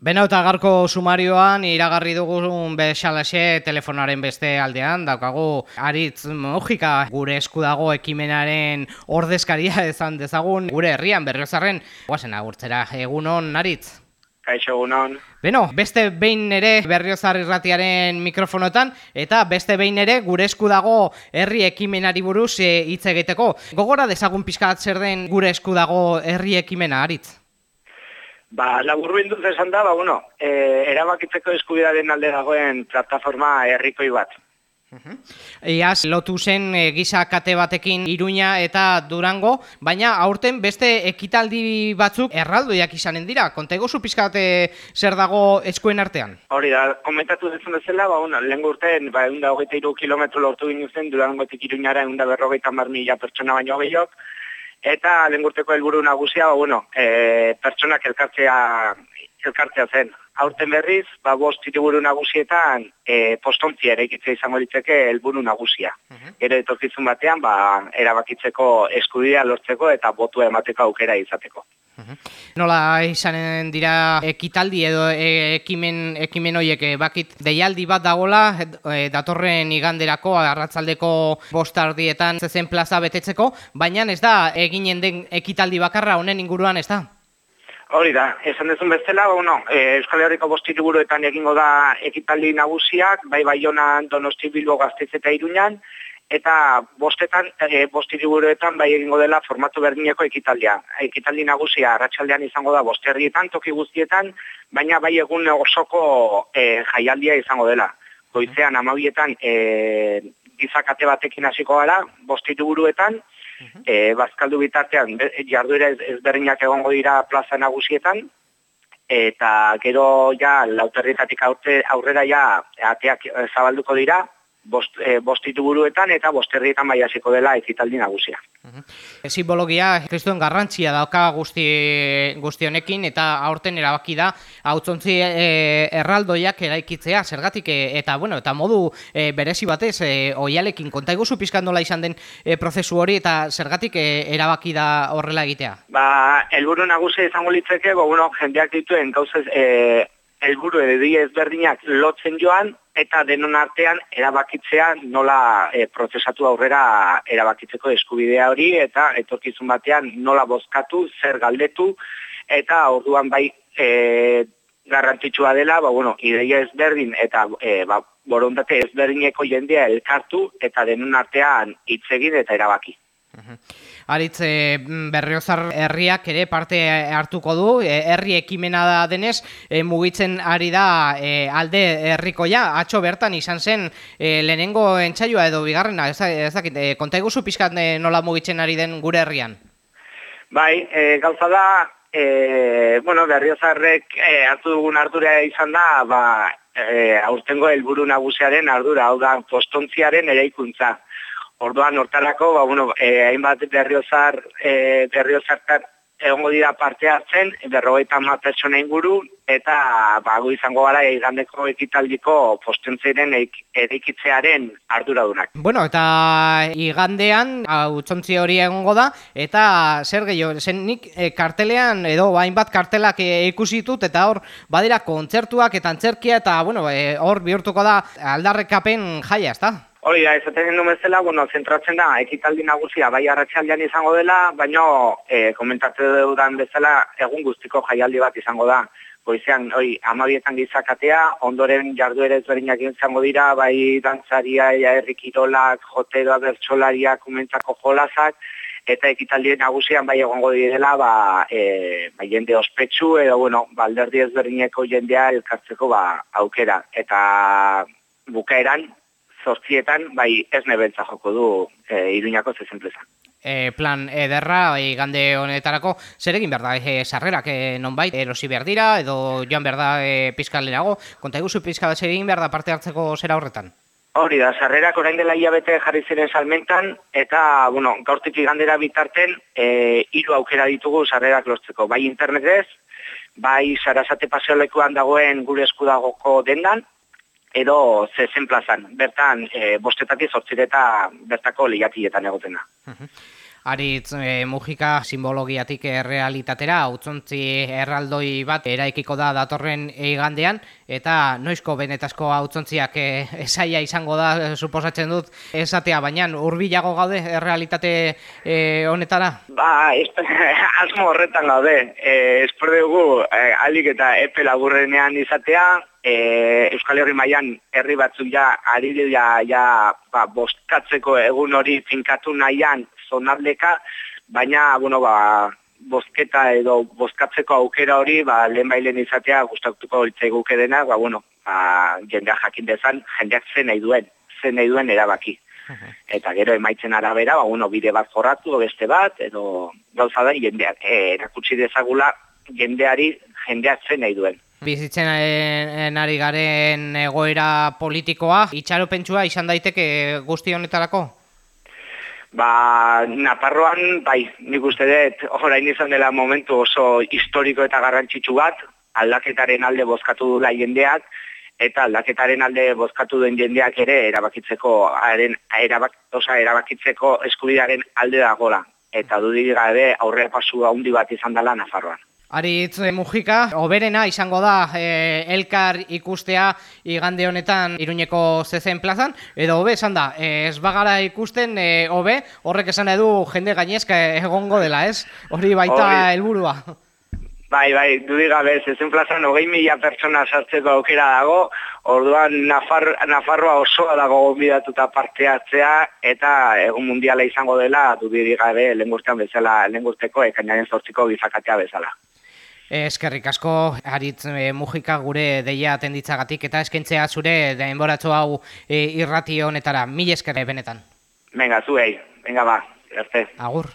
Beno eta garko sumarioan iragarri dugun besalaxe telefonaren beste aldean, daukagu aritz mojika gure esku dago ekimenaren ordezkaria ezan dezagun gure herrian berriozarren, guazen agurtzera, egunon aritz? Kaixo egunon. Beno, beste behin ere berriozar irratiaren mikrofonotan, eta beste behin ere gure esku dago herri ekimenari buruz eh, hitz egiteko. Gogora dezagun pixkat zer den gure esku dago herri ekimena, aritz? Ba, laburru induz esan da, ba, bueno, e, erabakitzeko eskubidaren alde dagoen plataforma herrikoi bat. Iaz, lotu zen e, gisa kate batekin Iruña eta Durango, baina aurten beste ekitaldi batzuk erraldoiak izanen dira. Kontego zu pizkate zer dago eskuen artean? Hori da, komentatu dezun bezala, ba, bueno, lehen urtean, ba, egun da hogeita iru kilometro lortu ginen zen, Durangotik Iruñara egun da berrogeita mar mila pertsona baino gehiok, Eta lengurteko helburu nagusia, ba, bueno, e, pertsonak elkartzea, elkartzea zen. Aurten berriz, ba, bost hiriburu nagusietan e, postontzia ere ikitzea izango ditzeke helburu nagusia. Uh -huh. Gero etorkizun batean, ba, erabakitzeko eskubidea lortzeko eta botua emateko aukera izateko. Nola izanen dira ekitaldi edo e, ekimen ekimen hoiek e, bakit deialdi bat dagola e, datorren iganderako arratzaldeko bostardietan zezen plaza betetzeko, baina ez da eginen den ekitaldi bakarra honen inguruan ez da? Hori da, esan dezun bezala, bueno, e, Euskal Herriko bostiriburuetan egingo da ekitaldi nagusiak, bai Baionan, Donosti Bilbo Gaztez eta Iruñan, eta bostetan, e, bostiriburuetan bai egingo dela formatu berdineko ekitaldia. Ekitaldi nagusia arratsaldean izango da bosterrietan, toki guztietan, baina bai egun osoko e, jaialdia izango dela. Goizean amabietan e, gizakate batekin hasiko gara, bostiriburuetan, e, bazkaldu bitartean jarduera ezberdinak egongo dira plaza nagusietan, eta gero ja lauterrietatik aurrera ja ateak zabalduko dira, bost, e, bostitu buruetan eta bosterrietan bai hasiko dela ekitaldi nagusia. Uh Simbologia kristuen garrantzia dauka guzti, guzti honekin eta aurten erabaki da hautzontzi e, erraldoiak eraikitzea zergatik e, eta bueno eta modu e, berezi batez e, oialekin konta eguzu pizkandola izan den e, prozesu hori eta zergatik e, erabaki da horrela egitea? Ba, helburu nagusia izango litzeke, bo, bueno, jendeak dituen gauzez e, helburu edo ezberdinak lotzen joan eta denon artean erabakitzea nola e, prozesatu aurrera erabakitzeko eskubidea hori eta etorkizun batean nola bozkatu, zer galdetu eta orduan bai e, garrantzitsua dela, ba, bueno, ideia ezberdin eta e, ba, borondate ezberdineko jendea elkartu eta denon artean hitz egin eta erabaki. Aritz, e, berriozar herriak ere parte hartuko du, e, herri ekimena da denez, e, mugitzen ari da e, alde herrikoia, atxo bertan izan zen lehenengo entzaioa edo bigarrena, ez, dakit, konta eguzu pixkat nola mugitzen ari den gure herrian? Bai, e, gauza da, e, bueno, berriozarrek e, hartu dugun ardura izan da, ba, e, aurtengo helburu nagusiaren ardura, hau da, postontziaren eraikuntza. Orduan hortarako, ba, bueno, eh, hainbat berriozar, eh, berriozartar egongo dira parte hartzen, berrogeita ma pertsona inguru, eta ba, izango gara igandeko ekitaldiko postentzeiren edikitzearen arduradunak. Bueno, eta igandean, hau hori egongo da, eta zer gehiago, zen nik e, kartelean, edo hainbat kartelak e, ikusitut, eta hor, badira kontzertuak eta antzerkia, eta bueno, e, hor bihurtuko da aldarrekapen jaia, ez da? Hori da, ezaten gendu bezala, bueno, zentratzen da, ekitaldi nagusia bai arratsaldean izango dela, baina e, komentatze dudan bezala, egun guztiko jaialdi bat izango da. Goizean, hori, amabietan gizakatea, ondoren jardu ere ezberdinak izango dira, bai dantzaria, ja errikirolak, joteroa, bertxolaria, komentzako jolazak, eta ekitaldi nagusian bai egongo direla, ba, e, ba jende ospetsu, edo, bueno, balderdi ezberdineko jendea elkartzeko ba, aukera. Eta bukaeran, zortzietan, bai ez nebeltza joko du e, iruñako zezenpleza. E, plan ederra, e, gande honetarako, zer egin behar da, e, sarrerak e, non bai, erosi behar dira, edo joan behar da e, pizkalerago, konta eguzu pizkal zer egin behar da parte hartzeko zera horretan? Hori da, sarrerak orain dela hilabete jarri ziren salmentan, eta, bueno, gaurtik igandera bitarten, e, hiru aukera ditugu sarrerak lortzeko, bai internetez, bai sarasate paseolekuan dagoen gure eskudagoko dendan, edo zezen plazan, bertan e, bostetatik zortzireta bertako lehiatietan egotena. Aritz e, Mujika simbologiatik errealitatera, utzontzi erraldoi bat eraikiko da datorren igandean, eta noizko benetazko utzontziak e, esaia izango da, e, suposatzen dut, esatea, baina urbilago gaude errealitate e, honetara? Ba, asmo horretan gaude, e, espero dugu e, alik eta epe laburrenean izatea, e, Euskal Herri mailan herri batzuk ja, ari ja, ja ba, bostkatzeko egun hori finkatu nahian zonaldeka, baina, bueno, ba, bozketa edo bozkatzeko aukera hori, ba, lehen bailen izatea gustatuko hitzai guke dena, ba, bueno, ba, jendea jakin dezan, jendeak zen nahi duen, zen nahi duen erabaki. Eta gero emaitzen arabera, ba, bueno, bide bat jorratu, beste bat, edo gauza da, jendeak, e, erakutsi dezagula, jendeari, jendeak zen nahi duen. Bizitzen ari garen egoera politikoa, itxaropentsua izan daiteke guzti honetarako? Ba, Naparroan, bai, nik uste dut, orain izan dela momentu oso historiko eta garrantzitsu bat, aldaketaren alde bozkatu dula jendeak, eta aldaketaren alde bozkatu duen jendeak ere erabakitzeko, aren, erabak, osa, erabakitzeko eskubidearen alde dagola. Eta dudik gabe aurrera pasu handi bat izan dela Nafarroan. Aritz eh, Mujika, oberena izango da e, elkar ikustea igande honetan Iruñeko zezen plazan, edo hobe esan da, e, ez bagara ikusten e, hobe, horrek esan edu jende gainezka egongo dela, ez? Hori baita helburua. Bai, bai, dudik gabe, zezen plazan hogei mila pertsona sartzeko aukera dago, orduan Nafar, Nafarroa osoa dago gombidatuta parte hartzea, eta egun mundiala izango dela, dudik gabe, lengurtean bezala, lengurteko, ekainaren zortziko bizakatea bezala. Eskerrik asko, haritz e, mugika gure deia atenditzagatik eta eskentzea zure denboratxo hau e, irrati honetara. Mil esker benetan. Venga, zuei. Venga, ba. Erte. Agur.